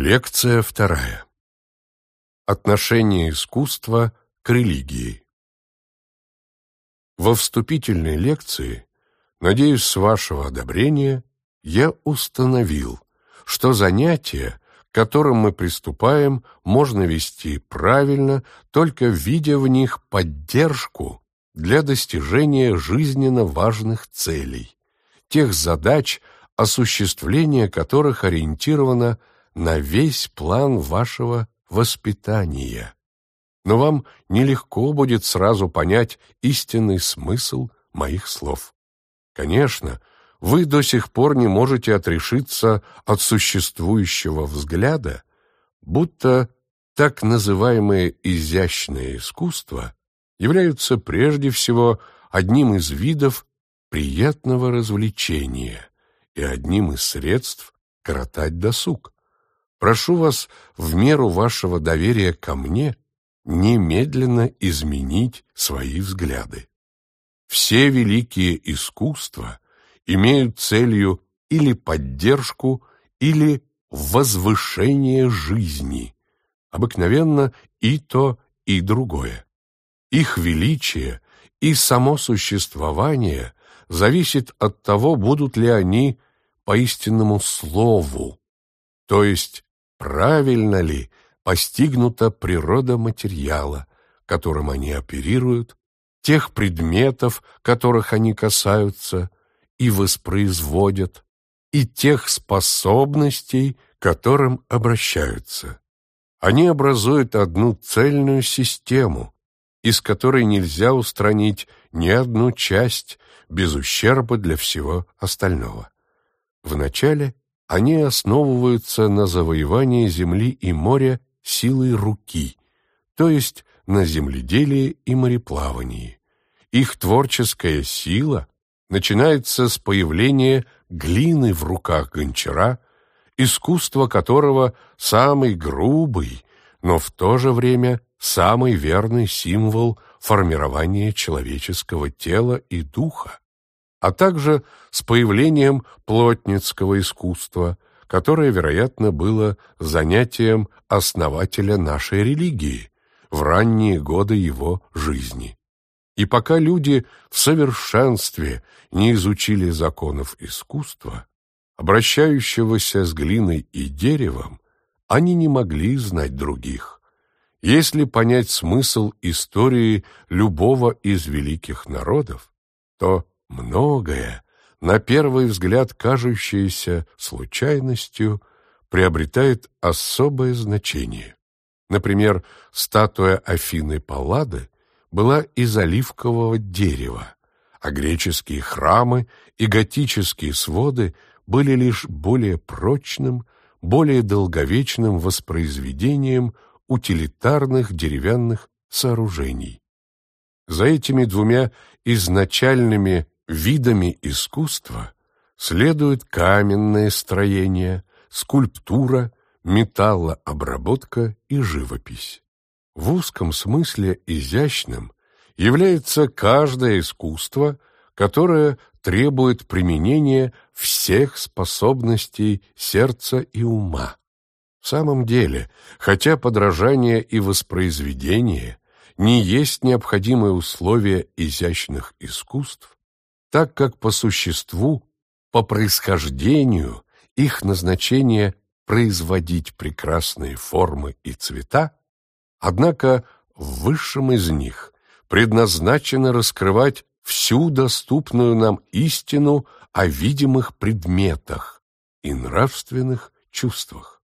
Лекция вторая. Отношение искусства к религии. Во вступительной лекции, надеюсь, с вашего одобрения, я установил, что занятия, к которым мы приступаем, можно вести правильно, только видя в них поддержку для достижения жизненно важных целей, тех задач, осуществление которых ориентировано на весь план вашего воспитания. Но вам нелегко будет сразу понять истинный смысл моих слов. Конечно, вы до сих пор не можете отрешиться от существующего взгляда, будто так называемые изящные искусства являются прежде всего одним из видов приятного развлечения и одним из средств коротать досуг. Прошу вас в меру вашего доверия ко мне немедленно изменить свои взгляды. Все великие искусства имеют целью или поддержку, или возвышение жизни, обыкновенно и то, и другое. Их величие и само существование зависит от того, будут ли они по истинному слову, то есть правильно ли постигнута природа материала, которым они оперируют, тех предметов, которых они касаются и воспроизводят, и тех способностей, которым обращаются. Они образуют одну цельную систему, из которой нельзя устранить ни одну часть без ущерба для всего остального. Вначале они основываются на завоевании земли и моря силой руки, то есть на земледелии и мореплавании. Их творческая сила начинается с появления глины в руках гончара, искусство которого самый грубый, но в то же время самый верный символ формирования человеческого тела и духа а также с появлением плотницкого искусства, которое, вероятно, было занятием основателя нашей религии в ранние годы его жизни. И пока люди в совершенстве не изучили законов искусства, обращающегося с глиной и деревом, они не могли знать других. Если понять смысл истории любого из великих народов, то Многое, на первый взгляд кажущееся случайностью, приобретает особое значение. Например, статуя Афины Паллады была из оливкового дерева, а греческие храмы и готические своды были лишь более прочным, более долговечным воспроизведением утилитарных деревянных сооружений. За этими двумя изначальными Видами искусства следуют каменное строение, скульптура, металлообработка и живопись. В узком смысле изящным является каждое искусство, которое требует применения всех способностей сердца и ума. В самом деле, хотя подражание и воспроизведение не есть необходимые условия изящных искусств, так как по существу, по происхождению их назначение производить прекрасные формы и цвета, однако в высшем из них предназначено раскрывать всю доступную нам истину о видимых предметах и нравственных чувствах.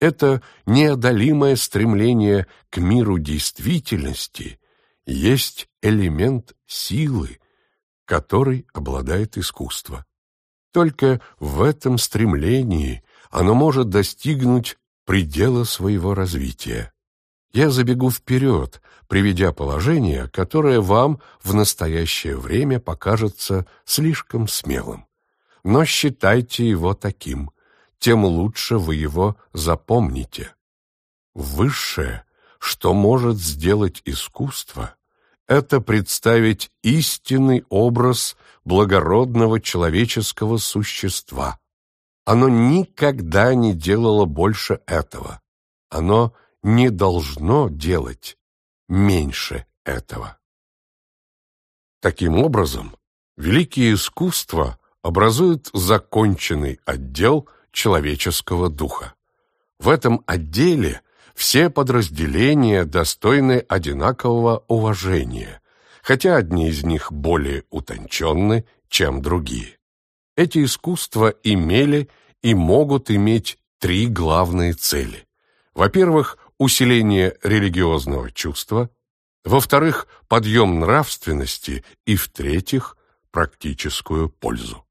Это неодолимое стремление к миру действительности есть элемент силы, которой обладает искусство. Только в этом стремлении оно может достигнуть предела своего развития. Я забегу вперед, приведя положение, которое вам в настоящее время покажется слишком смелым. Но считайте его таким, тем лучше вы его запомните. Высшее, что может сделать искусство, это представить истинный образ благородного человеческого существа, Оно никогда не делало больше этого. Оно не должно делать меньше этого. Таким образом, великие искусства образуют законченный отдел человеческого духа. В этом отделе все подразделения достойны одинакового уважения, хотя одни из них более утонченны, чем другие. Эти искусства имели и могут иметь три главные цели. Во-первых, усиление религиозного чувства, во-вторых, подъем нравственности и, в-третьих, практическую пользу.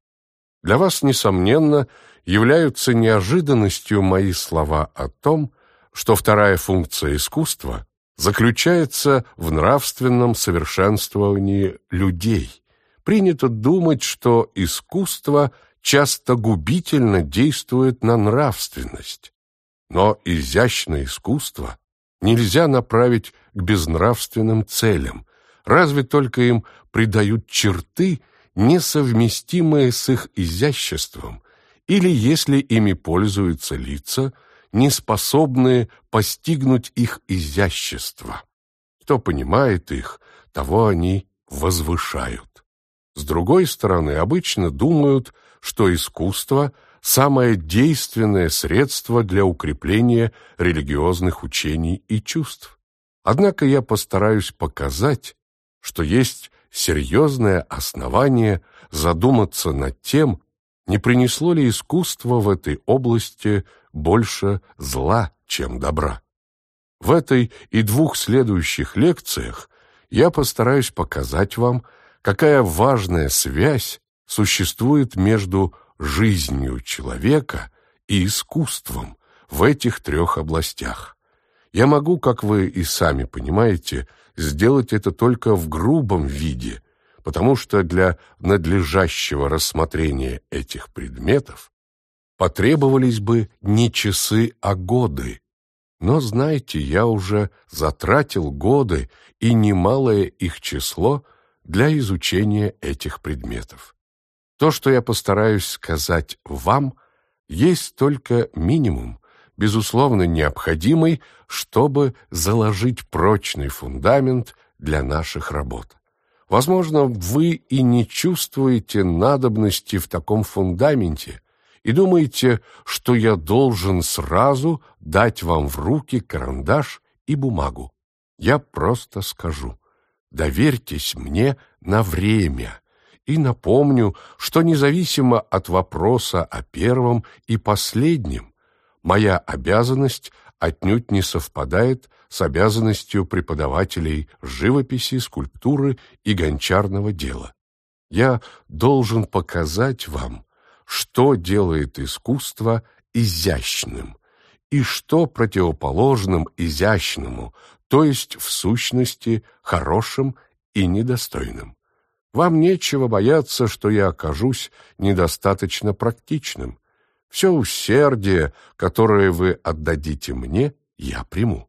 Для вас, несомненно, являются неожиданностью мои слова о том, что вторая функция искусства заключается в нравственном совершенствовании людей. Принято думать, что искусство часто губительно действует на нравственность. Но изящное искусство нельзя направить к безнравственным целям, разве только им придают черты, несовместимые с их изяществом, или если ими пользуются лица – не способные постигнуть их изящество. Кто понимает их, того они возвышают. С другой стороны, обычно думают, что искусство – самое действенное средство для укрепления религиозных учений и чувств. Однако я постараюсь показать, что есть серьезное основание задуматься над тем, не принесло ли искусство в этой области больше зла, чем добра? В этой и двух следующих лекциях я постараюсь показать вам, какая важная связь существует между жизнью человека и искусством в этих трех областях. Я могу, как вы и сами понимаете, сделать это только в грубом виде, потому что для надлежащего рассмотрения этих предметов потребовались бы не часы, а годы. Но, знаете, я уже затратил годы и немалое их число для изучения этих предметов. То, что я постараюсь сказать вам, есть только минимум, безусловно необходимый, чтобы заложить прочный фундамент для наших работ. Возможно, вы и не чувствуете надобности в таком фундаменте и думаете, что я должен сразу дать вам в руки карандаш и бумагу. Я просто скажу, доверьтесь мне на время и напомню, что независимо от вопроса о первом и последнем, моя обязанность отнюдь не совпадает с обязанностью преподавателей живописи, скульптуры и гончарного дела. Я должен показать вам, что делает искусство изящным и что противоположным изящному, то есть в сущности хорошим и недостойным. Вам нечего бояться, что я окажусь недостаточно практичным. Все усердие, которое вы отдадите мне, я приму.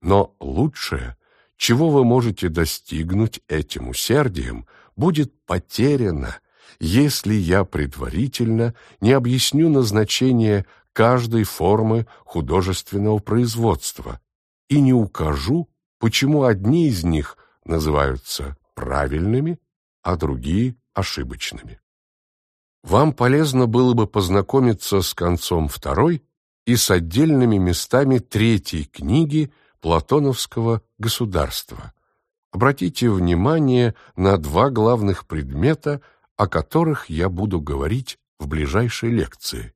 Но лучшее, чего вы можете достигнуть этим усердием, будет потеряно, если я предварительно не объясню назначение каждой формы художественного производства и не укажу, почему одни из них называются правильными, а другие – ошибочными. Вам полезно было бы познакомиться с концом второй и с отдельными местами третьей книги – платоновского государства. Обратите внимание на два главных предмета, о которых я буду говорить в ближайшей лекции.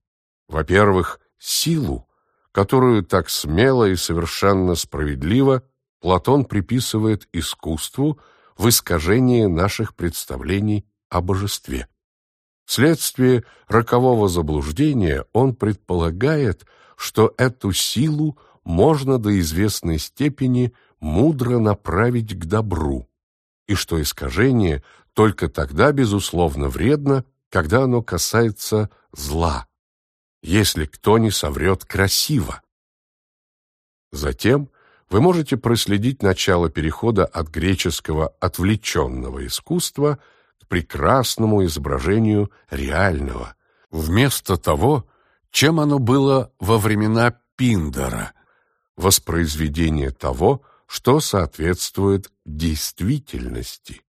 Во-первых, силу, которую так смело и совершенно справедливо Платон приписывает искусству в искажении наших представлений о божестве. Вследствие рокового заблуждения он предполагает, что эту силу можно до известной степени мудро направить к добру, и что искажение только тогда, безусловно, вредно, когда оно касается зла, если кто не соврет красиво. Затем вы можете проследить начало перехода от греческого отвлеченного искусства к прекрасному изображению реального, вместо того, чем оно было во времена Пиндара, воспроизведение того, что соответствует действительности.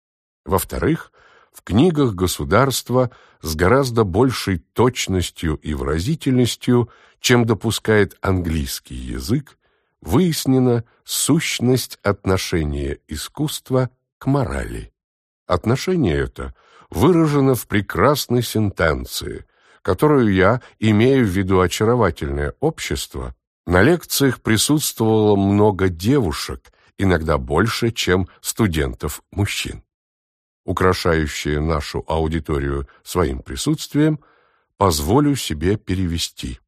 Во-вторых, в книгах государства с гораздо большей точностью и выразительностью, чем допускает английский язык, выяснена сущность отношения искусства к морали. Отношение это выражено в прекрасной сентенции, которую я, имея в виду очаровательное общество, на лекциях присутствовало много девушек, иногда больше, чем студентов-мужчин. Украшающие нашу аудиторию своим присутствием, позволю себе перевести.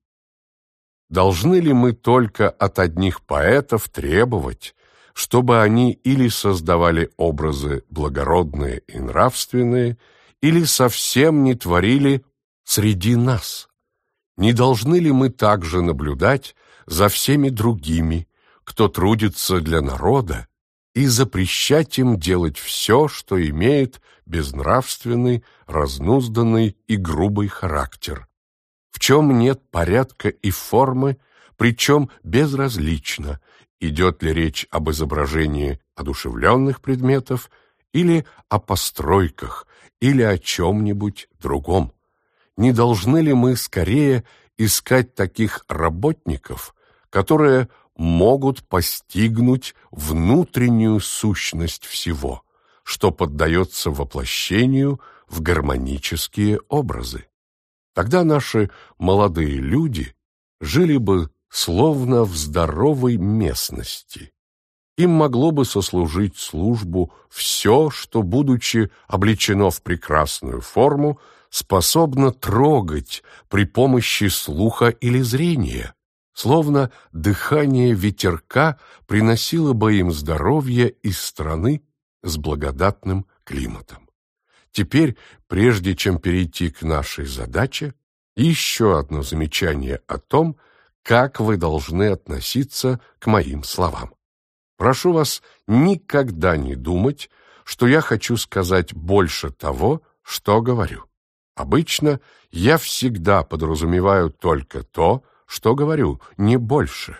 Должны ли мы только от одних поэтов требовать, чтобы они или создавали образы благородные и нравственные, или совсем не творили среди нас? Не должны ли мы также наблюдать за всеми другими, кто трудится для народа, и запрещать им делать все, что имеет безнравственный, разнузданный и грубый характер, в чем нет порядка и формы, причем безразлично, идет ли речь об изображении одушевленных предметов или о постройках, или о чем-нибудь другом. Не должны ли мы скорее искать таких работников, которые могут постигнуть внутреннюю сущность всего, что поддается воплощению в гармонические образы? Тогда наши молодые люди жили бы словно в здоровой местности. Им могло бы сослужить службу все, что, будучи облечено в прекрасную форму, способно трогать при помощи слуха или зрения, словно дыхание ветерка приносило бы им здоровье из страны с благодатным климатом. Теперь, прежде чем перейти к нашей задаче, еще одно замечание о том, как вы должны относиться к моим словам. Прошу вас никогда не думать, что я хочу сказать больше того, что говорю. Обычно я всегда подразумеваю только то, что говорю, не больше.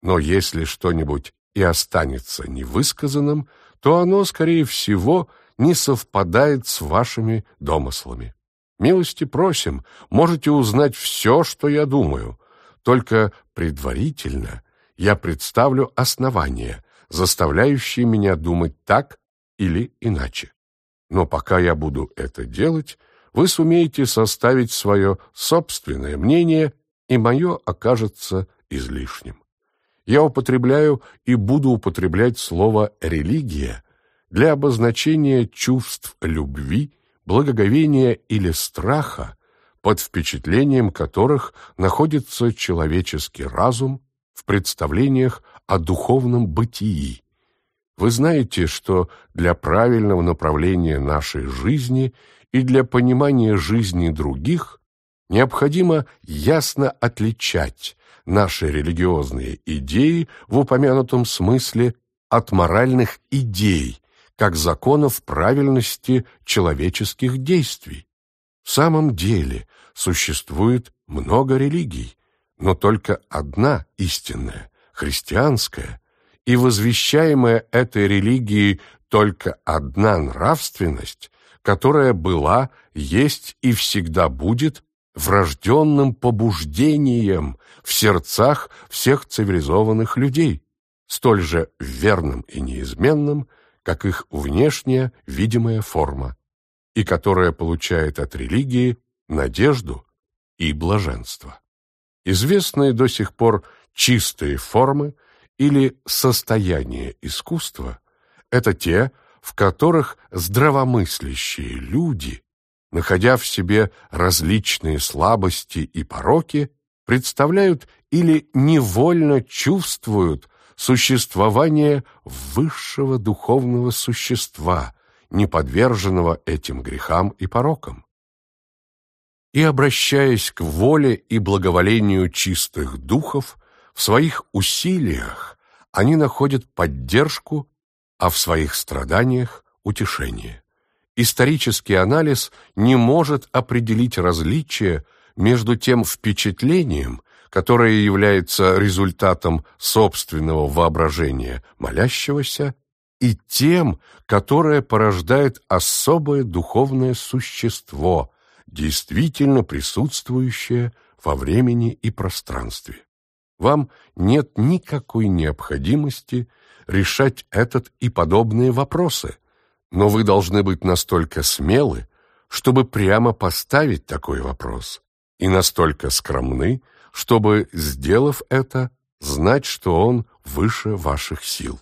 Но если что-нибудь и останется невысказанным, то оно, скорее всего, не совпадает с вашими домыслами. Милости просим, можете узнать все, что я думаю, только предварительно я представлю основания, заставляющие меня думать так или иначе. Но пока я буду это делать, вы сумеете составить свое собственное мнение, и мое окажется излишним. Я употребляю и буду употреблять слово «религия» для обозначения чувств любви, благоговения или страха, под впечатлением которых находится человеческий разум в представлениях о духовном бытии. Вы знаете, что для правильного направления нашей жизни и для понимания жизни других необходимо ясно отличать наши религиозные идеи в упомянутом смысле от моральных идей, как законов правильности человеческих действий. В самом деле существует много религий, но только одна истинная, христианская, и возвещаемая этой религией только одна нравственность, которая была, есть и всегда будет врожденным побуждением в сердцах всех цивилизованных людей, столь же верным и неизменным, как их внешняя видимая форма, и которая получает от религии надежду и блаженство. Известные до сих пор чистые формы или состояния искусства – это те, в которых здравомыслящие люди, находя в себе различные слабости и пороки, представляют или невольно чувствуют существование высшего духовного существа, не подверженного этим грехам и порокам. И обращаясь к воле и благоволению чистых духов, в своих усилиях они находят поддержку, а в своих страданиях – утешение. Исторический анализ не может определить различия между тем впечатлением, которое является результатом собственного воображения молящегося, и тем, которое порождает особое духовное существо, действительно присутствующее во времени и пространстве. Вам нет никакой необходимости решать этот и подобные вопросы, но вы должны быть настолько смелы, чтобы прямо поставить такой вопрос, и настолько скромны, чтобы, сделав это, знать, что он выше ваших сил.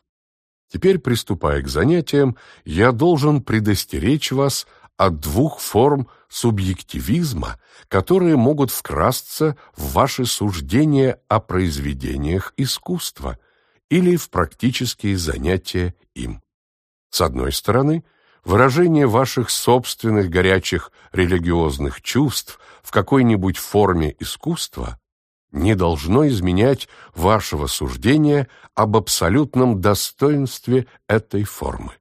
Теперь, приступая к занятиям, я должен предостеречь вас от двух форм субъективизма, которые могут вкрасться в ваши суждения о произведениях искусства или в практические занятия им. С одной стороны, выражение ваших собственных горячих религиозных чувств в какой-нибудь форме искусства не должно изменять вашего суждения об абсолютном достоинстве этой формы.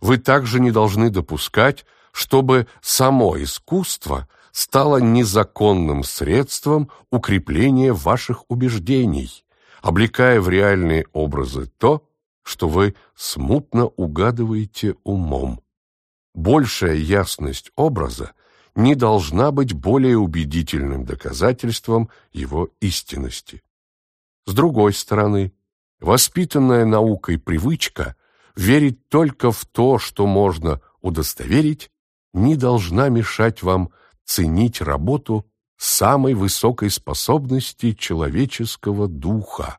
Вы также не должны допускать, чтобы само искусство стало незаконным средством укрепления ваших убеждений, облекая в реальные образы то, что вы смутно угадываете умом. Большая ясность образа не должна быть более убедительным доказательством его истинности. С другой стороны, воспитанная наукой привычка верить только в то, что можно удостоверить, не должна мешать вам ценить работу самой высокой способности человеческого духа,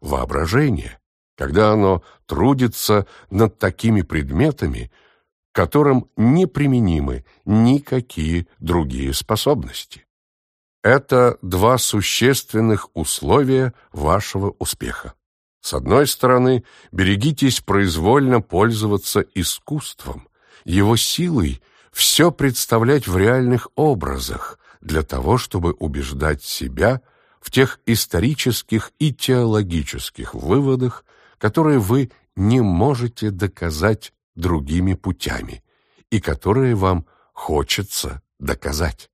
воображения, когда оно трудится над такими предметами, которым неприменимы никакие другие способности. Это два существенных условия вашего успеха. С одной стороны, берегитесь произвольно пользоваться искусством, его силой все представлять в реальных образах, для того, чтобы убеждать себя в тех исторических и теологических выводах, которые вы не можете доказать другими путями и которые вам хочется доказать.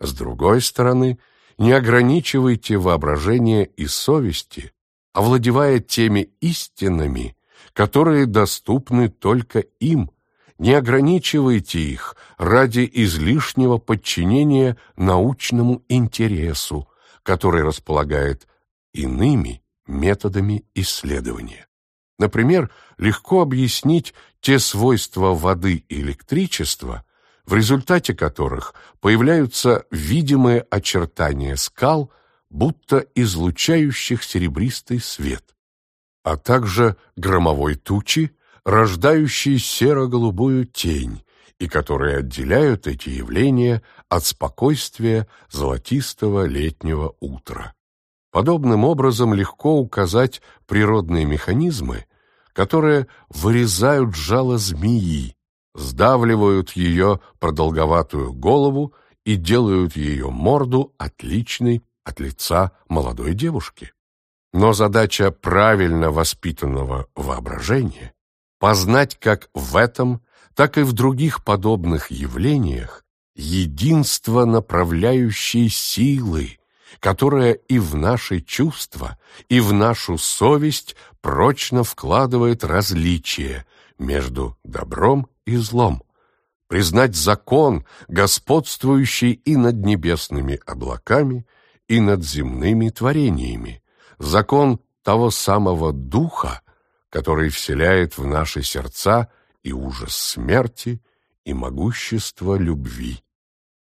С другой стороны, не ограничивайте воображение и совести, овладевая теми истинами, которые доступны только им, не ограничивайте их ради излишнего подчинения научному интересу, который располагает иными методами исследования. Например, легко объяснить те свойства воды и электричества, в результате которых появляются видимые очертания скал, будто излучающих серебристый свет, а также громовой тучи, рождающие серо-голубую тень, и которые отделяют эти явления от спокойствия золотистого летнего утра. Подобным образом легко указать природные механизмы, которые вырезают жало змеи, сдавливают ее продолговатую голову и делают ее морду отличной от лица молодой девушки. Но задача правильно воспитанного воображения — познать как в этом, так и в других подобных явлениях единство направляющей силы, которая и в наши чувства, и в нашу совесть прочно вкладывает различие между добром и злом, признать закон, господствующий и над небесными облаками, и над земными творениями, закон того самого Духа, который вселяет в наши сердца и ужас смерти, и могущество любви.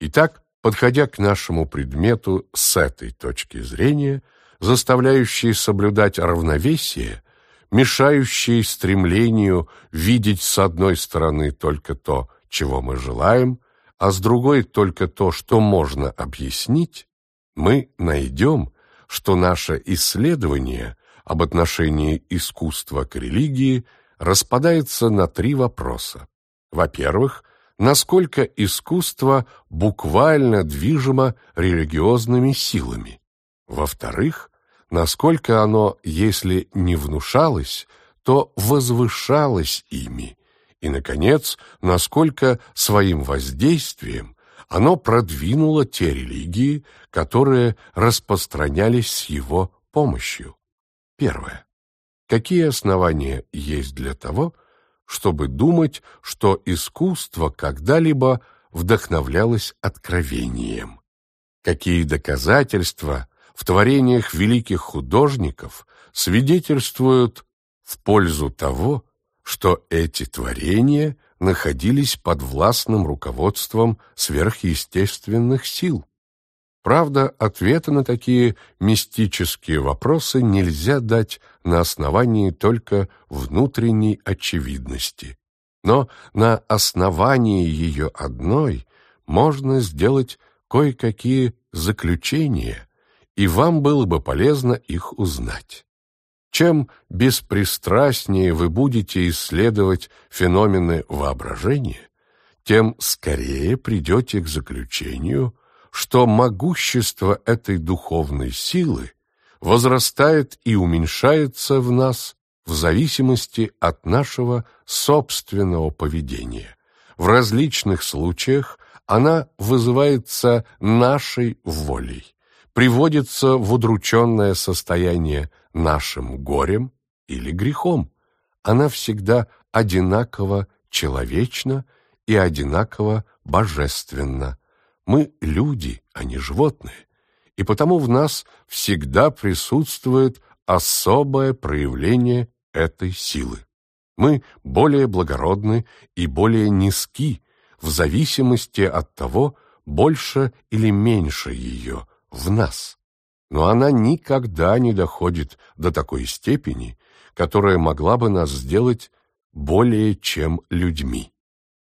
Итак, подходя к нашему предмету с этой точки зрения, заставляющей соблюдать равновесие, мешающей стремлению видеть с одной стороны только то, чего мы желаем, а с другой только то, что можно объяснить, мы найдем, что наше исследование об отношении искусства к религии распадается на три вопроса. Во-первых, насколько искусство буквально движимо религиозными силами. Во-вторых, насколько оно, если не внушалось, то возвышалось ими. И, наконец, насколько своим воздействием Оно продвинуло те религии, которые распространялись с его помощью. Первое. Какие основания есть для того, чтобы думать, что искусство когда-либо вдохновлялось откровением? Какие доказательства в творениях великих художников свидетельствуют в пользу того, что эти творения находились под властным руководством сверхъестественных сил. Правда, ответа на такие мистические вопросы нельзя дать на основании только внутренней очевидности. Но на основании ее одной можно сделать кое-какие заключения, и вам было бы полезно их узнать. Чем беспристрастнее вы будете исследовать феномены воображения, тем скорее придете к заключению, что могущество этой духовной силы возрастает и уменьшается в нас в зависимости от нашего собственного поведения. В различных случаях она вызывается нашей волей, приводится в удрученное состояние нашим горем или грехом. Она всегда одинаково человечна и одинаково божественна. Мы люди, а не животные, и потому в нас всегда присутствует особое проявление этой силы. Мы более благородны и более низки в зависимости от того, больше или меньше ее в нас но она никогда не доходит до такой степени, которая могла бы нас сделать более чем людьми.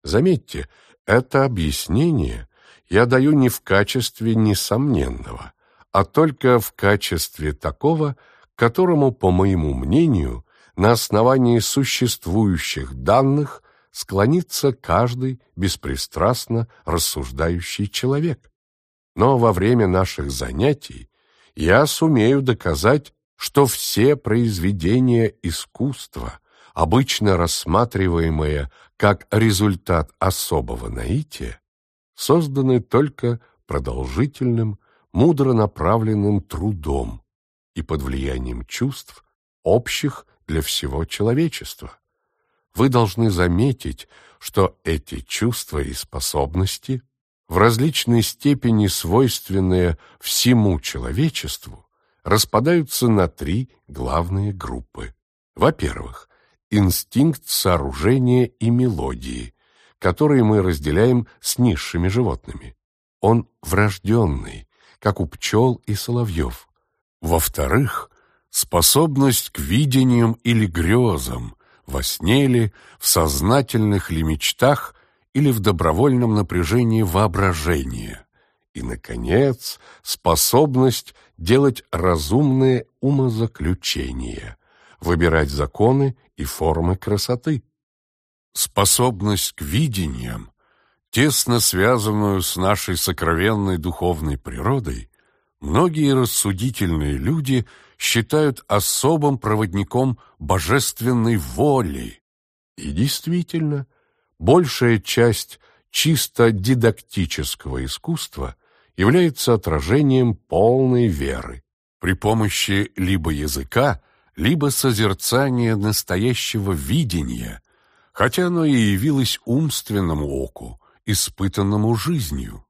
Заметьте, это объяснение я даю не в качестве несомненного, а только в качестве такого, которому, по моему мнению, на основании существующих данных склонится каждый беспристрастно рассуждающий человек. Но во время наших занятий я сумею доказать, что все произведения искусства, обычно рассматриваемые как результат особого наития, созданы только продолжительным, мудро направленным трудом и под влиянием чувств, общих для всего человечества. Вы должны заметить, что эти чувства и способности – в различной степени свойственные всему человечеству, распадаются на три главные группы. Во-первых, инстинкт сооружения и мелодии, которые мы разделяем с низшими животными. Он врожденный, как у пчел и соловьев. Во-вторых, способность к видениям или грезам, во сне ли, в сознательных ли мечтах или в добровольном напряжении воображения. И, наконец, способность делать разумные умозаключения, выбирать законы и формы красоты. Способность к видениям, тесно связанную с нашей сокровенной духовной природой, многие рассудительные люди считают особым проводником божественной воли. И действительно, большая часть чисто дидактического искусства является отражением полной веры при помощи либо языка, либо созерцания настоящего видения, хотя оно и явилось умственному оку, испытанному жизнью.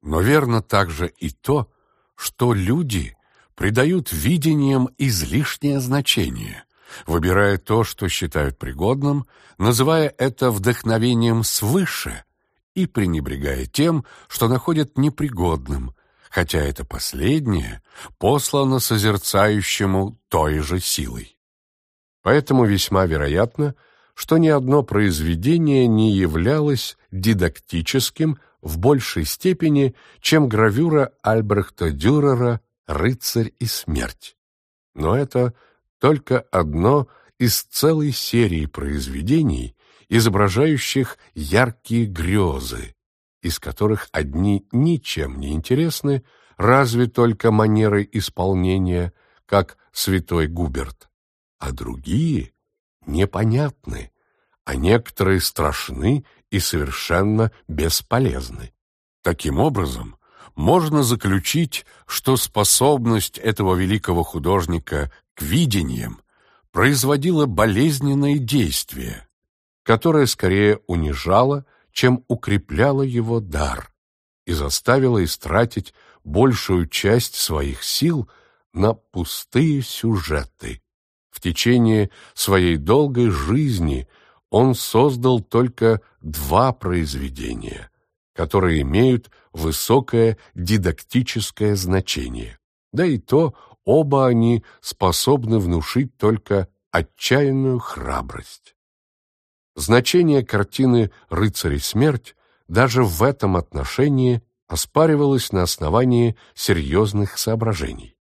Но верно также и то, что люди придают видениям излишнее значение, выбирая то, что считают пригодным, называя это вдохновением свыше и пренебрегая тем, что находят непригодным, хотя это последнее послано созерцающему той же силой. Поэтому весьма вероятно, что ни одно произведение не являлось дидактическим в большей степени, чем гравюра Альбрехта Дюрера «Рыцарь и смерть». Но это только одно из целой серии произведений, изображающих яркие грезы, из которых одни ничем не интересны, разве только манерой исполнения, как святой Губерт, а другие непонятны, а некоторые страшны и совершенно бесполезны. Таким образом, можно заключить, что способность этого великого художника к видениям производила болезненное действие, которое скорее унижало, чем укрепляло его дар и заставило истратить большую часть своих сил на пустые сюжеты. В течение своей долгой жизни он создал только два произведения, которые имеют высокое дидактическое значение. Да и то оба они способны внушить только отчаянную храбрость. Значение картины «Рыцарь смерть» даже в этом отношении оспаривалось на основании серьезных соображений.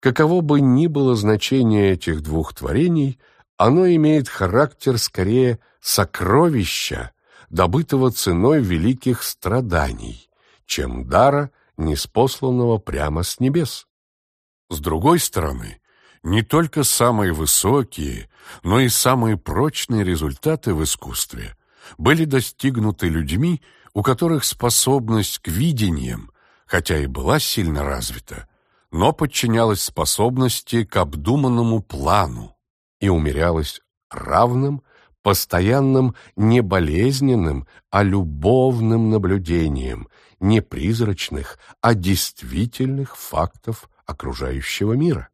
Каково бы ни было значение этих двух творений, оно имеет характер скорее сокровища, добытого ценой великих страданий, чем дара, неспосланного прямо с небес. С другой стороны, не только самые высокие, но и самые прочные результаты в искусстве были достигнуты людьми, у которых способность к видениям, хотя и была сильно развита, но подчинялась способности к обдуманному плану и умерялась равным, постоянным не болезненным, а любовным наблюдением не призрачных, а действительных фактов окружающего мира.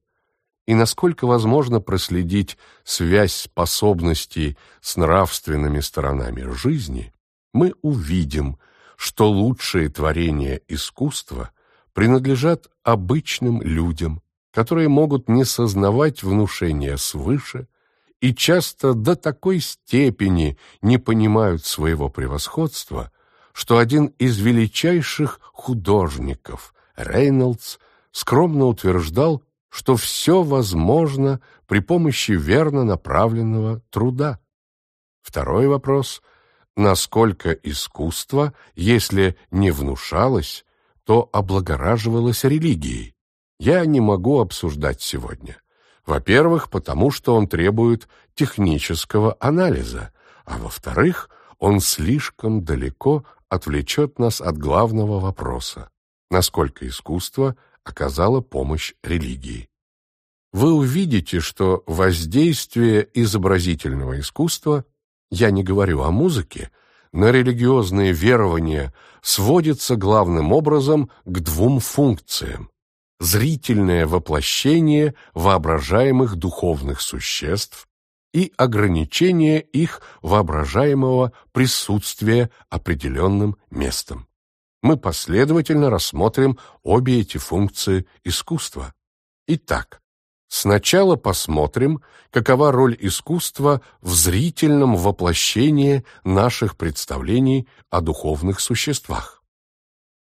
И насколько возможно проследить связь способностей с нравственными сторонами жизни, мы увидим, что лучшие творения искусства принадлежат обычным людям, которые могут не сознавать внушения свыше и часто до такой степени не понимают своего превосходства, что один из величайших художников, Рейнольдс, скромно утверждал, что все возможно при помощи верно направленного труда. Второй вопрос – насколько искусство, если не внушалось, то облагораживалось религией? Я не могу обсуждать сегодня. Во-первых, потому что он требует технического анализа, а во-вторых, он слишком далеко отвлечет нас от главного вопроса – насколько искусство – оказала помощь религии. Вы увидите, что воздействие изобразительного искусства, я не говорю о музыке, на религиозные верования сводится главным образом к двум функциям – зрительное воплощение воображаемых духовных существ и ограничение их воображаемого присутствия определенным местом мы последовательно рассмотрим обе эти функции искусства. Итак, сначала посмотрим, какова роль искусства в зрительном воплощении наших представлений о духовных существах.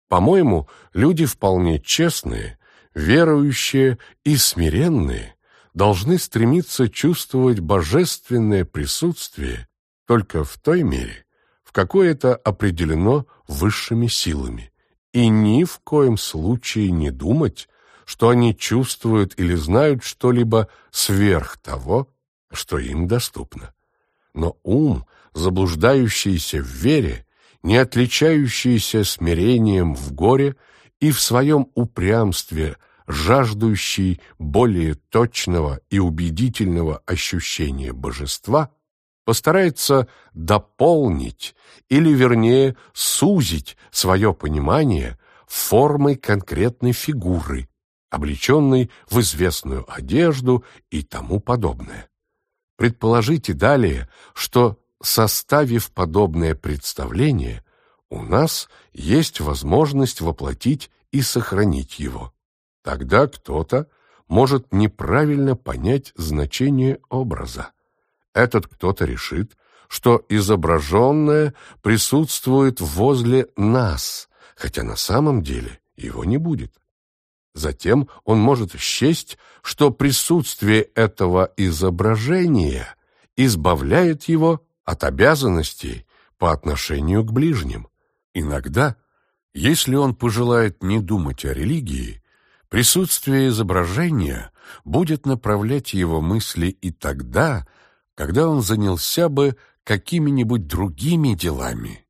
По-моему, люди вполне честные, верующие и смиренные должны стремиться чувствовать божественное присутствие только в той мере, в какой это определено высшими силами, и ни в коем случае не думать, что они чувствуют или знают что-либо сверх того, что им доступно. Но ум, заблуждающийся в вере, не отличающийся смирением в горе и в своем упрямстве, жаждущий более точного и убедительного ощущения божества, постарается дополнить или, вернее, сузить свое понимание формой конкретной фигуры, облеченной в известную одежду и тому подобное. Предположите далее, что, составив подобное представление, у нас есть возможность воплотить и сохранить его. Тогда кто-то может неправильно понять значение образа этот кто-то решит, что изображенное присутствует возле нас, хотя на самом деле его не будет. Затем он может счесть, что присутствие этого изображения избавляет его от обязанностей по отношению к ближним. Иногда, если он пожелает не думать о религии, присутствие изображения будет направлять его мысли и тогда, когда он занялся бы какими-нибудь другими делами.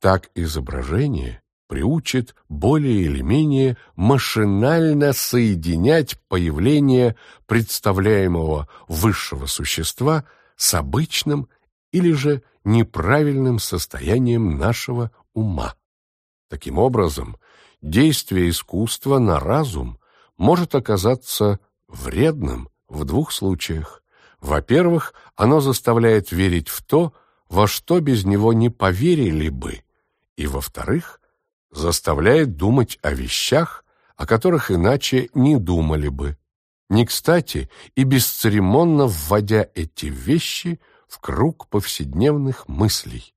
Так изображение приучит более или менее машинально соединять появление представляемого высшего существа с обычным или же неправильным состоянием нашего ума. Таким образом, действие искусства на разум может оказаться вредным в двух случаях. Во-первых, оно заставляет верить в то, во что без него не поверили бы, и, во-вторых, заставляет думать о вещах, о которых иначе не думали бы. Не кстати и бесцеремонно вводя эти вещи в круг повседневных мыслей.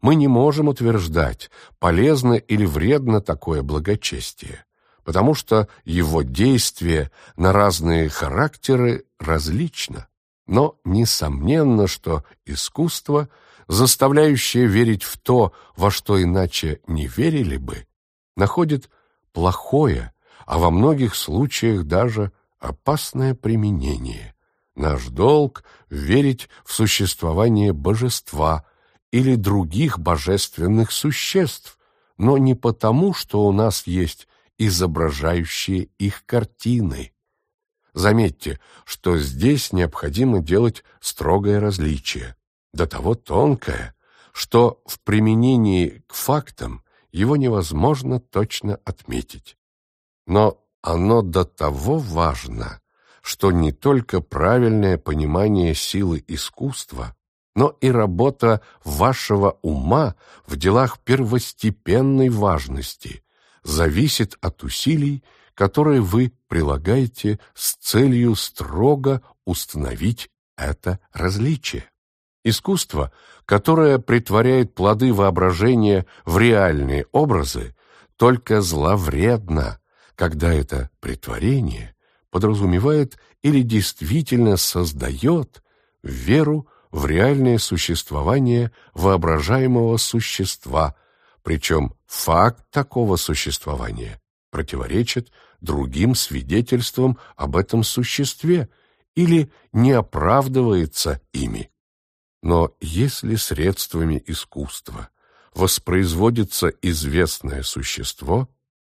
Мы не можем утверждать, полезно или вредно такое благочестие, потому что его действие на разные характеры различно. Но несомненно, что искусство – заставляющее верить в то, во что иначе не верили бы, находит плохое, а во многих случаях даже опасное применение. Наш долг — верить в существование божества или других божественных существ, но не потому, что у нас есть изображающие их картины. Заметьте, что здесь необходимо делать строгое различие до того тонкое, что в применении к фактам его невозможно точно отметить. Но оно до того важно, что не только правильное понимание силы искусства, но и работа вашего ума в делах первостепенной важности зависит от усилий, которые вы прилагаете с целью строго установить это различие. Искусство, которое притворяет плоды воображения в реальные образы, только зловредно, когда это притворение подразумевает или действительно создает веру в реальное существование воображаемого существа, причем факт такого существования противоречит другим свидетельствам об этом существе или не оправдывается ими. Но если средствами искусства воспроизводится известное существо,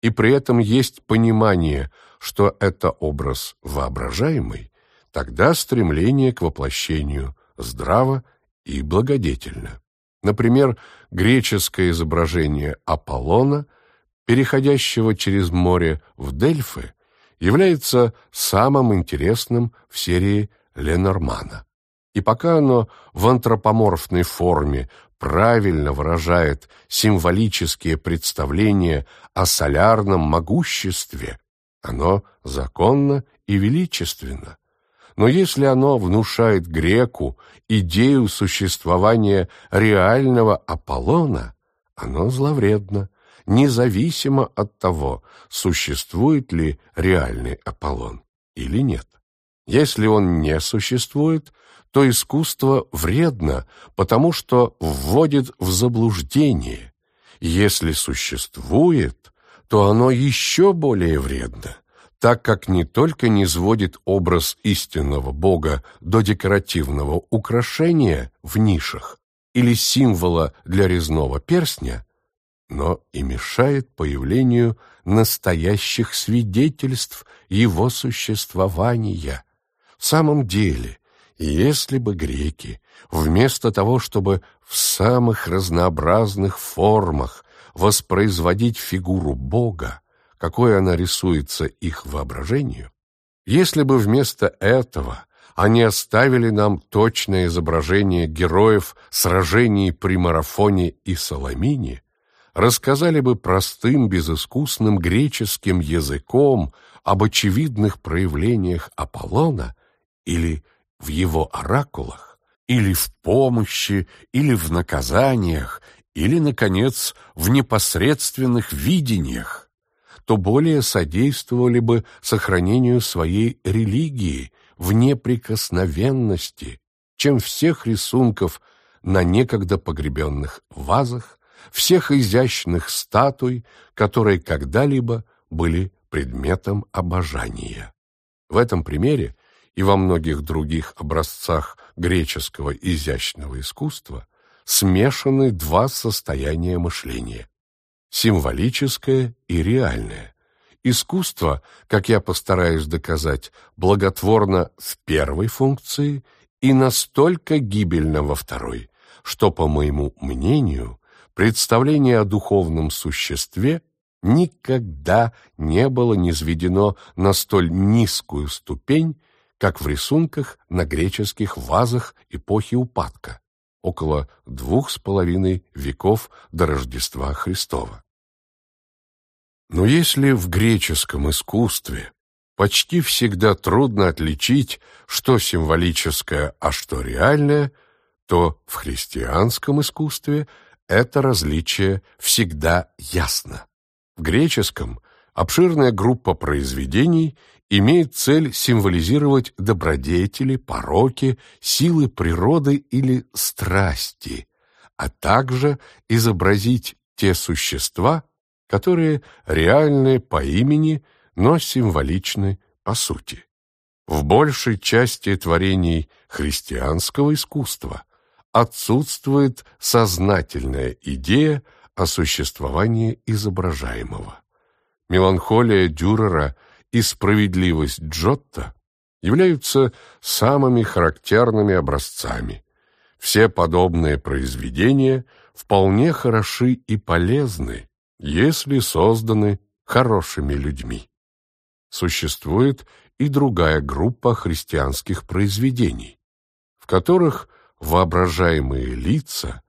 и при этом есть понимание, что это образ воображаемый, тогда стремление к воплощению здраво и благодетельно. Например, греческое изображение Аполлона, переходящего через море в Дельфы, является самым интересным в серии Ленормана. И пока оно в антропоморфной форме правильно выражает символические представления о солярном могуществе, оно законно и величественно. Но если оно внушает греку идею существования реального Аполлона, оно зловредно, независимо от того, существует ли реальный Аполлон или нет. Если он не существует, то искусство вредно, потому что вводит в заблуждение. Если существует, то оно еще более вредно, так как не только не сводит образ истинного Бога до декоративного украшения в нишах или символа для резного перстня, но и мешает появлению настоящих свидетельств его существования. В самом деле, если бы греки, вместо того, чтобы в самых разнообразных формах воспроизводить фигуру Бога, какой она рисуется их воображению, если бы вместо этого они оставили нам точное изображение героев сражений при марафоне и Соломине, рассказали бы простым, безыскусным греческим языком об очевидных проявлениях Аполлона или в его оракулах, или в помощи, или в наказаниях, или, наконец, в непосредственных видениях, то более содействовали бы сохранению своей религии в неприкосновенности, чем всех рисунков на некогда погребенных вазах, всех изящных статуй, которые когда-либо были предметом обожания. В этом примере и во многих других образцах греческого изящного искусства смешаны два состояния мышления. символическое и реальное. Искусство, как я постараюсь доказать, благотворно в первой функции и настолько гибельно во второй, что, по моему мнению, представление о духовном существе никогда не было низведено на столь низкую ступень, как в рисунках на греческих вазах эпохи упадка, около двух с половиной веков до Рождества Христова. Но если в греческом искусстве почти всегда трудно отличить, что символическое, а что реальное, то в христианском искусстве это различие всегда ясно. В греческом обширная группа произведений имеет цель символизировать добродетели, пороки, силы природы или страсти, а также изобразить те существа, которые реальны по имени, но символичны по сути. В большей части творений христианского искусства отсутствует сознательная идея о существовании изображаемого. Меланхолия Дюрера и справедливость Джотто являются самыми характерными образцами. Все подобные произведения вполне хороши и полезны, если созданы хорошими людьми. Существует и другая группа христианских произведений, в которых воображаемые лица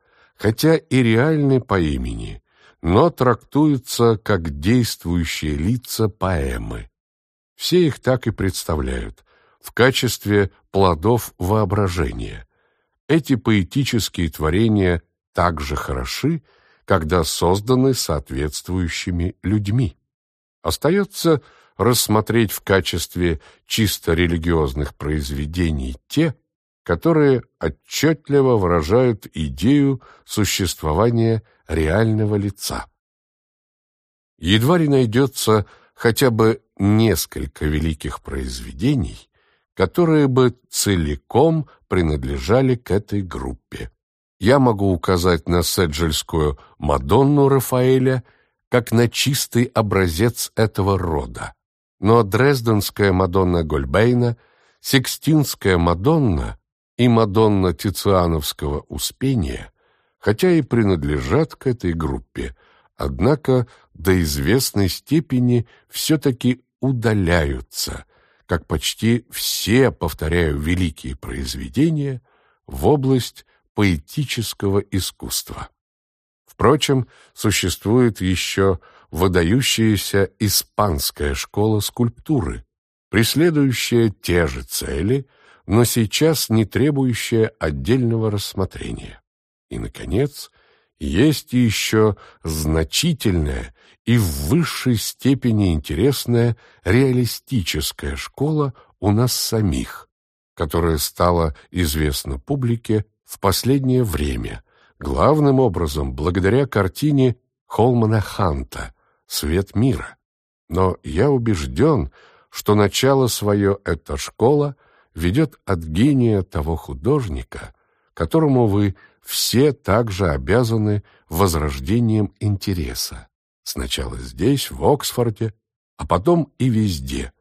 хотя и реальны по имени, но трактуются как действующие лица поэмы. Все их так и представляют, в качестве плодов воображения. Эти поэтические творения также хороши, когда созданы соответствующими людьми. Остается рассмотреть в качестве чисто религиозных произведений те, которые отчетливо выражают идею существования реального лица. Едва ли найдется хотя бы несколько великих произведений, которые бы целиком принадлежали к этой группе. Я могу указать на седжельскую «Мадонну» Рафаэля как на чистый образец этого рода. Но Дрезденская Мадонна Гольбейна, Сикстинская Мадонна и Мадонна Тициановского Успения, хотя и принадлежат к этой группе, однако до известной степени все-таки удаляются, как почти все, повторяю, великие произведения, в область поэтического искусства. Впрочем, существует еще выдающаяся испанская школа скульптуры, преследующая те же цели – но сейчас не требующее отдельного рассмотрения. И, наконец, есть еще значительная и в высшей степени интересная реалистическая школа у нас самих, которая стала известна публике в последнее время, главным образом благодаря картине Холмана Ханта «Свет мира». Но я убежден, что начало свое эта школа – ведет от гения того художника, которому вы все также обязаны возрождением интереса. Сначала здесь, в Оксфорде, а потом и везде,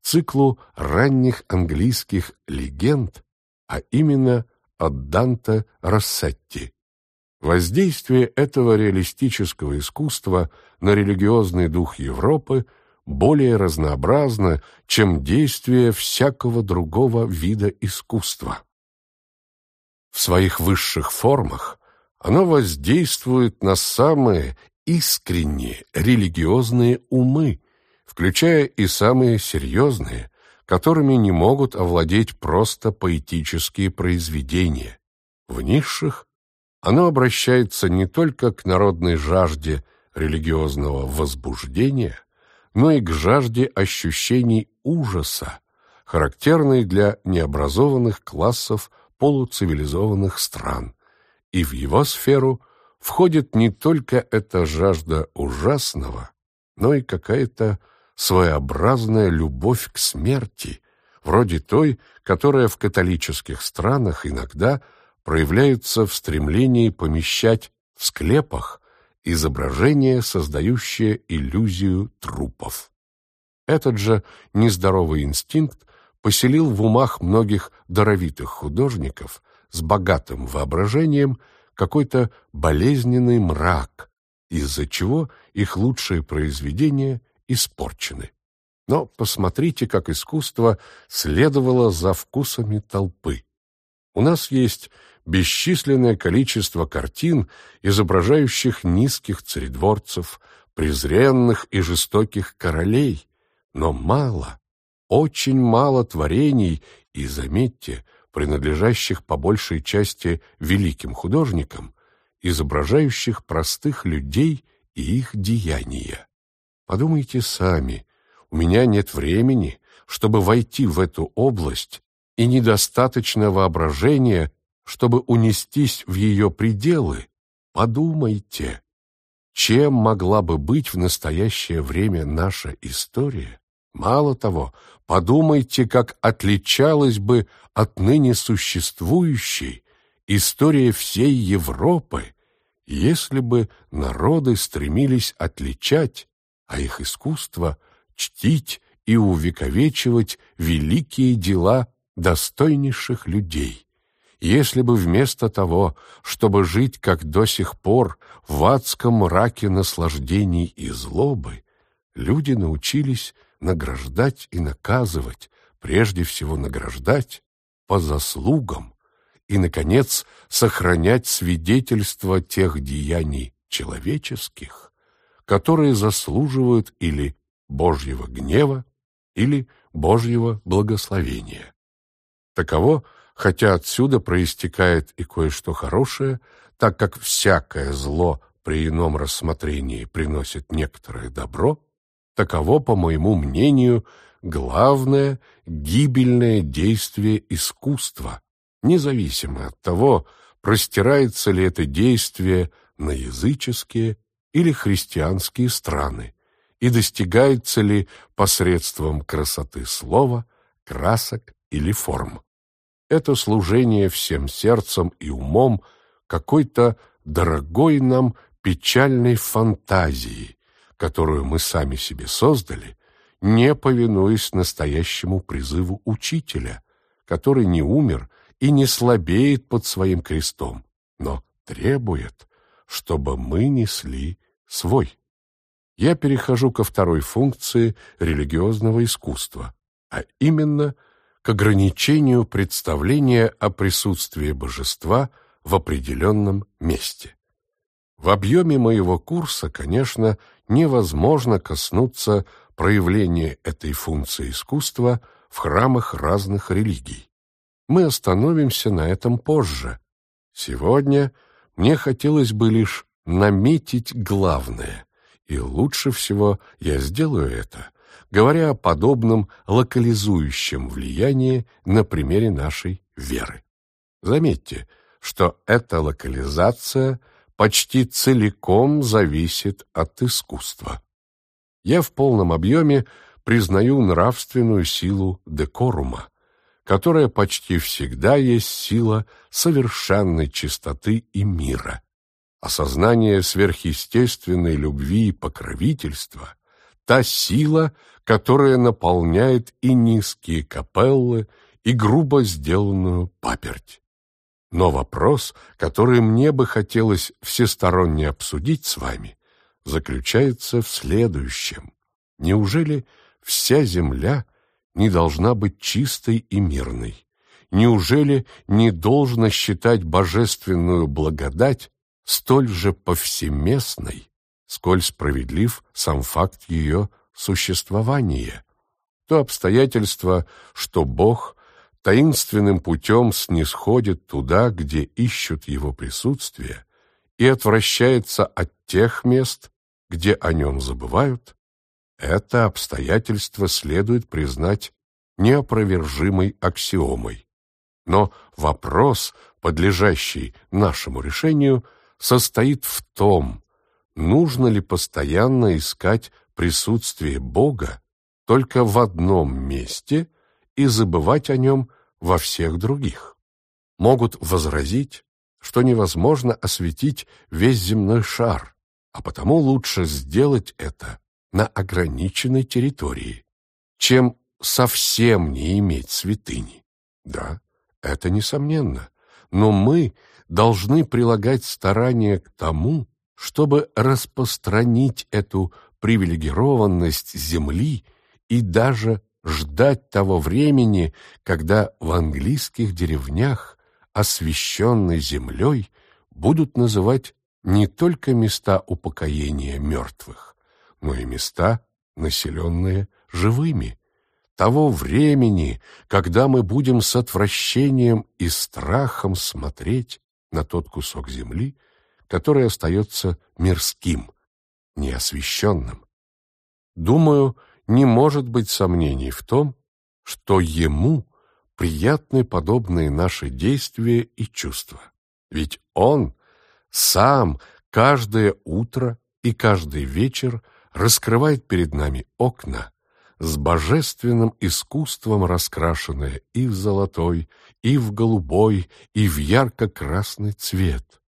циклу ранних английских легенд, а именно от Данте Рассетти. Воздействие этого реалистического искусства на религиозный дух Европы – более разнообразно, чем действие всякого другого вида искусства. В своих высших формах оно воздействует на самые искренние религиозные умы, включая и самые серьезные, которыми не могут овладеть просто поэтические произведения. В низших оно обращается не только к народной жажде религиозного возбуждения, но и к жажде ощущений ужаса, характерной для необразованных классов полуцивилизованных стран. И в его сферу входит не только эта жажда ужасного, но и какая-то своеобразная любовь к смерти, вроде той, которая в католических странах иногда проявляется в стремлении помещать в склепах изображение, создающее иллюзию трупов. Этот же нездоровый инстинкт поселил в умах многих даровитых художников с богатым воображением какой-то болезненный мрак, из-за чего их лучшие произведения испорчены. Но посмотрите, как искусство следовало за вкусами толпы. У нас есть бесчисленное количество картин, изображающих низких царедворцев, презренных и жестоких королей, но мало, очень мало творений, и, заметьте, принадлежащих по большей части великим художникам, изображающих простых людей и их деяния. Подумайте сами, у меня нет времени, чтобы войти в эту область, и недостаточно воображения, чтобы унестись в ее пределы. Подумайте, чем могла бы быть в настоящее время наша история? Мало того, подумайте, как отличалась бы от ныне существующей история всей Европы, если бы народы стремились отличать, а их искусство чтить и увековечивать великие дела достойнейших людей. Если бы вместо того, чтобы жить, как до сих пор, в адском мраке наслаждений и злобы, люди научились награждать и наказывать, прежде всего награждать по заслугам и, наконец, сохранять свидетельство тех деяний человеческих, которые заслуживают или Божьего гнева, или Божьего благословения. Таково, хотя отсюда проистекает и кое-что хорошее, так как всякое зло при ином рассмотрении приносит некоторое добро, таково, по моему мнению, главное гибельное действие искусства, независимо от того, простирается ли это действие на языческие или христианские страны, и достигается ли посредством красоты слова, красок или форм. Это служение всем сердцем и умом какой-то дорогой нам печальной фантазии, которую мы сами себе создали, не повинуясь настоящему призыву учителя, который не умер и не слабеет под своим крестом, но требует, чтобы мы несли свой. Я перехожу ко второй функции религиозного искусства, а именно к ограничению представления о присутствии божества в определенном месте. В объеме моего курса, конечно, невозможно коснуться проявления этой функции искусства в храмах разных религий. Мы остановимся на этом позже. Сегодня мне хотелось бы лишь наметить главное, и лучше всего я сделаю это, говоря о подобном локализующем влиянии на примере нашей веры. Заметьте, что эта локализация почти целиком зависит от искусства. Я в полном объеме признаю нравственную силу декорума, которая почти всегда есть сила совершенной чистоты и мира. Осознание сверхъестественной любви и покровительства — та сила, которая наполняет и низкие капеллы, и грубо сделанную паперть. Но вопрос, который мне бы хотелось всесторонне обсудить с вами, заключается в следующем. Неужели вся земля не должна быть чистой и мирной? Неужели не должно считать божественную благодать столь же повсеместной, сколь справедлив сам факт ее существования? То обстоятельство, что Бог таинственным путем снисходит туда, где ищут его присутствие, и отвращается от тех мест, где о нем забывают, это обстоятельство следует признать неопровержимой аксиомой. Но вопрос, подлежащий нашему решению, состоит в том, нужно ли постоянно искать присутствие Бога только в одном месте и забывать о нем во всех других. Могут возразить, что невозможно осветить весь земной шар, а потому лучше сделать это на ограниченной территории, чем совсем не иметь святыни. Да, это несомненно, но мы должны прилагать старания к тому, чтобы распространить эту привилегированность земли и даже ждать того времени, когда в английских деревнях, освященной землей, будут называть не только места упокоения мертвых, но и места, населенные живыми, того времени, когда мы будем с отвращением и страхом смотреть на тот кусок земли, который остается мирским, неосвященным. Думаю, не может быть сомнений в том, что ему приятны подобные наши действия и чувства. Ведь он сам каждое утро и каждый вечер раскрывает перед нами окна, с божественным искусством раскрашенные и в золотой, и в голубой, и в ярко-красный цвет.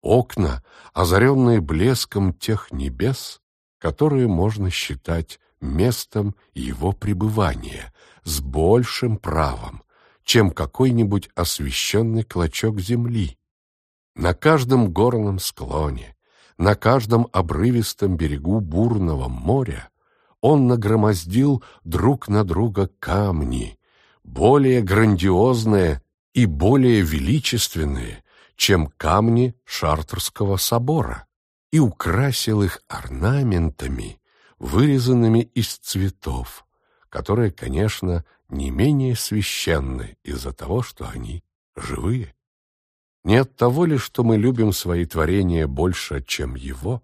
Окна, озаренные блеском тех небес, которые можно считать местом его пребывания с большим правом, чем какой-нибудь освещенный клочок земли. На каждом горном склоне, на каждом обрывистом берегу бурного моря он нагромоздил друг на друга камни, более грандиозные и более величественные, чем камни Шартерского собора, и украсил их орнаментами, вырезанными из цветов, которые, конечно, не менее священны из-за того, что они живые. Не от того ли, что мы любим свои творения больше, чем его,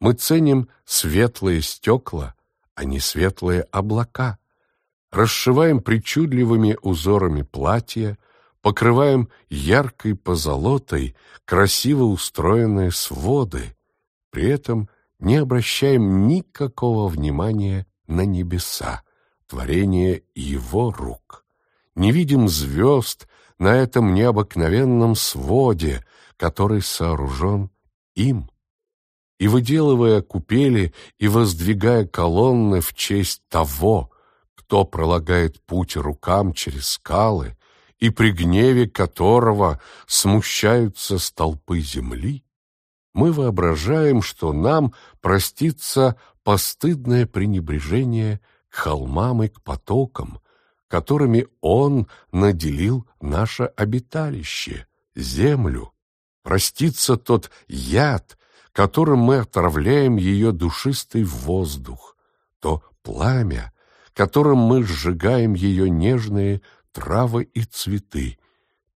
мы ценим светлые стекла, а не светлые облака, расшиваем причудливыми узорами платья, покрываем яркой позолотой красиво устроенные своды, при этом не обращаем никакого внимания на небеса, творение его рук. Не видим звезд на этом необыкновенном своде, который сооружен им. И выделывая купели и воздвигая колонны в честь того, кто пролагает путь рукам через скалы, и при гневе которого смущаются столпы земли, мы воображаем, что нам простится постыдное пренебрежение к холмам и к потокам, которыми Он наделил наше обиталище, землю. Простится тот яд, которым мы отравляем ее душистый воздух, то пламя, которым мы сжигаем ее нежные травы и цветы,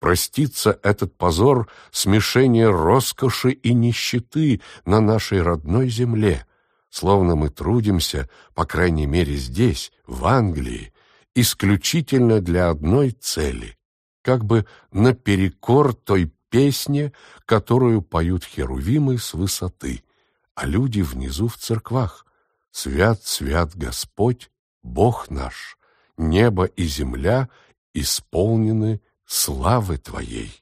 простится этот позор смешения роскоши и нищеты на нашей родной земле, словно мы трудимся, по крайней мере здесь, в Англии, исключительно для одной цели, как бы наперекор той песне, которую поют херувимы с высоты, а люди внизу в церквах. «Свят, свят Господь, Бог наш, небо и земля исполнены славы Твоей.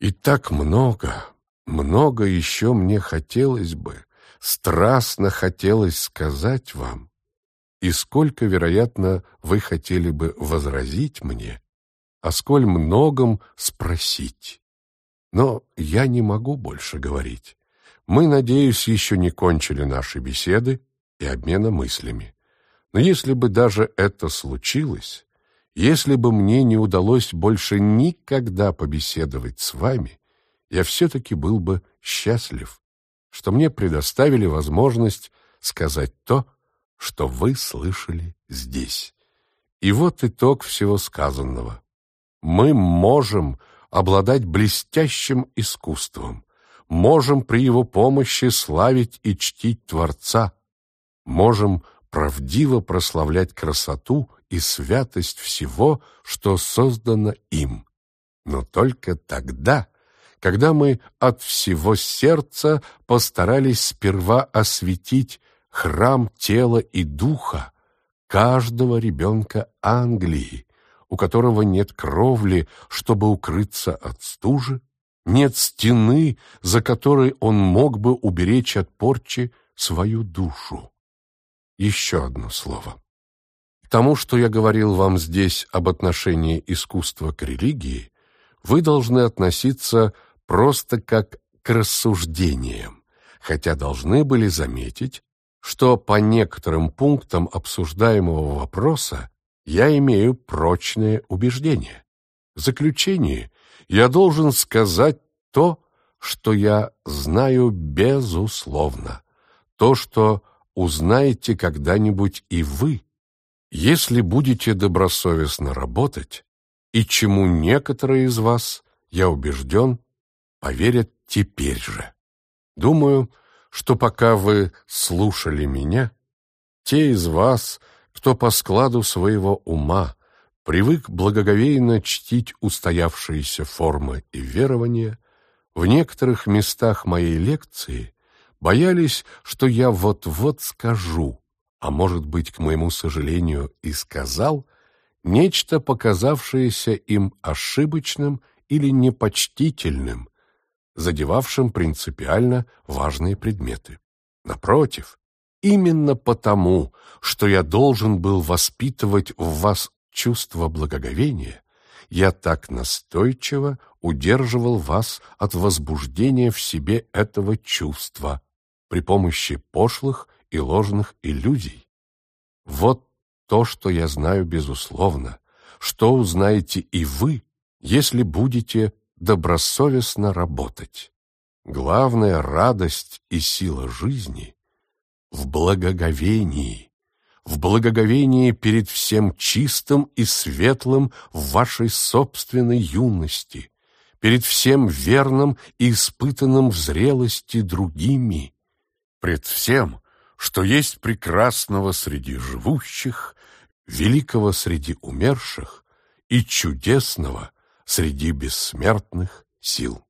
И так много, много еще мне хотелось бы, страстно хотелось сказать вам, и сколько, вероятно, вы хотели бы возразить мне, а сколь многом спросить. Но я не могу больше говорить. Мы, надеюсь, еще не кончили наши беседы и обмена мыслями. Но если бы даже это случилось, если бы мне не удалось больше никогда побеседовать с вами, я все-таки был бы счастлив, что мне предоставили возможность сказать то, что вы слышали здесь. И вот итог всего сказанного. Мы можем обладать блестящим искусством, можем при его помощи славить и чтить Творца, можем правдиво прославлять красоту и святость всего, что создано им. Но только тогда, когда мы от всего сердца постарались сперва осветить храм тела и духа каждого ребенка Англии, у которого нет кровли, чтобы укрыться от стужи, нет стены, за которой он мог бы уберечь от порчи свою душу. Еще одно слово. К тому, что я говорил вам здесь об отношении искусства к религии, вы должны относиться просто как к рассуждениям, хотя должны были заметить, что по некоторым пунктам обсуждаемого вопроса я имею прочное убеждение. В заключение я должен сказать то, что я знаю безусловно, то, что узнаете когда-нибудь и вы, если будете добросовестно работать, и чему некоторые из вас, я убежден, поверят теперь же. Думаю, что пока вы слушали меня, те из вас, кто по складу своего ума привык благоговейно чтить устоявшиеся формы и верования, в некоторых местах моей лекции боялись, что я вот-вот скажу, а может быть, к моему сожалению, и сказал, нечто, показавшееся им ошибочным или непочтительным, задевавшим принципиально важные предметы. Напротив, именно потому, что я должен был воспитывать в вас чувство благоговения, я так настойчиво удерживал вас от возбуждения в себе этого чувства при помощи пошлых и ложных иллюзий. Вот то, что я знаю безусловно, что узнаете и вы, если будете добросовестно работать. Главная радость и сила жизни в благоговении, в благоговении перед всем чистым и светлым в вашей собственной юности, перед всем верным и испытанным в зрелости другими, пред всем, что есть прекрасного среди живущих, великого среди умерших и чудесного среди бессмертных сил.